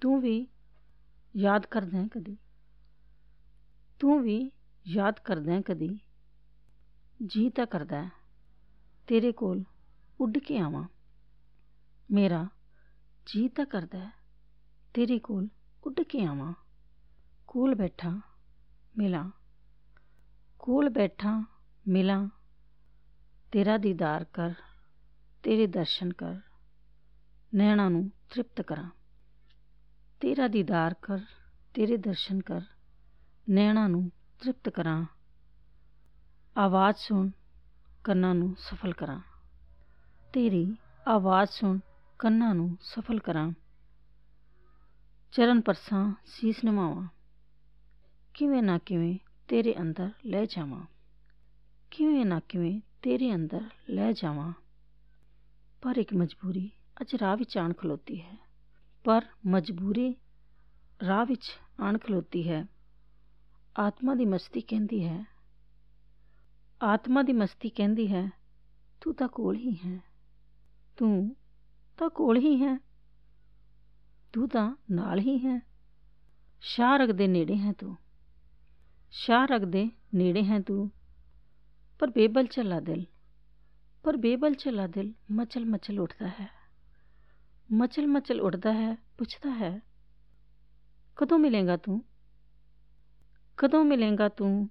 ਤੂੰ ਵੀ ਯਾਦ ਕਰਦਾ ਕਦੀ? ਤੂੰ ਵੀ ਯਾਦ ਕਰਦਾ ਕਦੀ? ਜੀ ਤਾਂ ਕਰਦਾ ਤੇਰੇ ਕੋਲ ਉੱਡ ਕੇ ਆਵਾਂ। ਮੇਰਾ ਜੀ ਤਾਂ ਕਰਦਾ ਤੇਰੇ ਕੋਲ ਉੱਡ ਕੇ ਆਵਾਂ। ਕੋਲ ਬੈਠਾ, ਮਿਲਾਂ। ਕੋਲ ਬੈਠਾ, ਮਿਲਾਂ। ਤੇਰਾ ਦੀਦਾਰ ਕਰ, ਤੇਰੇ ਦਰਸ਼ਨ ਕਰ। ਨੈਣਾ ਨੂੰ ਤ੍ਰਿਪਤ ਕਰਾਂ। ਤੇਰਾ ਦੀਦਾਰ ਕਰ, ਤੇਰੇ ਦਰਸ਼ਨ ਕਰ, ਨੈਣਾ ਨੂੰ ਤ੍ਰਿਪਤ ਕਰਾਂ। ਆਵਾਜ਼ ਸੁਣ, ਕੰਨਾਂ ਨੂੰ ਸਫਲ ਕਰਾਂ। ਤੇਰੀ ਆਵਾਜ਼ ਸੁਣ, ਕੰਨਾਂ ਨੂੰ ਸਫਲ ਕਰਾਂ। ਚਰਨ ਪਰਸਾਂ ਸੀਸ ਨਿਵਾਵਾਂ ਕਿਵੇਂ ਨਾ ਕਿਵੇਂ ਤੇਰੇ ਅੰਦਰ ਲੈ ਜਾਵਾਂ। ਕਿਵੇਂ ਨਾ ਕਿਵੇਂ ਤੇਰੇ ਅੰਦਰ ਲੈ ਜਾਵਾਂ। ਪਰ ਇੱਕ ਮਜਬੂਰੀ ਅੱਜ ਰਾਹ ਵਿੱਚ ਆਣ ਖਲੋਤੀ ਹੈ। ਪਰ ਮਜਬੂਰੀ ਰਾਹ ਵਿੱਚ ਆਣ ਖਲੋਤੀ ਹੈ। ਆਤਮਾ ਦੀ ਮਸਤੀ ਕਹਿੰਦੀ ਹੈ। ਆਤਮਾ ਦੀ ਮਸਤੀ ਕਹਿੰਦੀ ਹੈ, ਤੂੰ ਤਾਂ ਕੋਲ ਹੀ ਹੈ। ਤੂੰ ਤਾਂ ਕੋਲ ਹੀ ਹੈ। ਤੂੰ ਤਾਂ ਨਾਲ ਹੀ ਹੈ। ਸ਼ਾਹ ਰਗ ਦੇ ਨੇੜੇ ਹੈ ਤੂੰ। ਸ਼ਾਹ ਰਗ ਦੇ ਨੇੜੇ ਹੈ ਤੂੰ। ਪਰ ਬੇਬਲ ਚੱਲਾ ਦਿਲ। ਪਰ ਬੇਬਲ ਚੱਲਾ ਦਿਲ ਮਚਲ ਮਚਲ ਉੱਠਦਾ ਹੈ। ਮਚਲ ਮਚਲ ਉੱਡਦਾ ਹੈ, ਪੁੱਛਦਾ ਹੈ, ਕਦੋਂ ਮਿਲੇਗਾ ਤੂੰ? ਕਦੋਂ ਮਿਲੇਗਾ ਤੂੰ?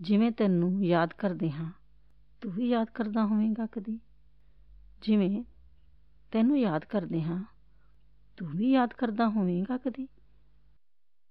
ਜਿਵੇਂ ਤੈਨੂੰ ਯਾਦ ਕਰਦੇ ਹਾਂ। ਤੂੰ ਵੀ ਯਾਦ ਕਰਦਾ ਹੋਵੇਂਗਾ ਕਦੀ। ਜਿਵੇਂ ਤੈਨੂੰ ਯਾਦ ਕਰਦੇ ਹਾਂ। ਤੂੰ ਵੀ ਯਾਦ ਕਰਦਾ ਹੋਵੇਂਗਾ ਕਦੀ।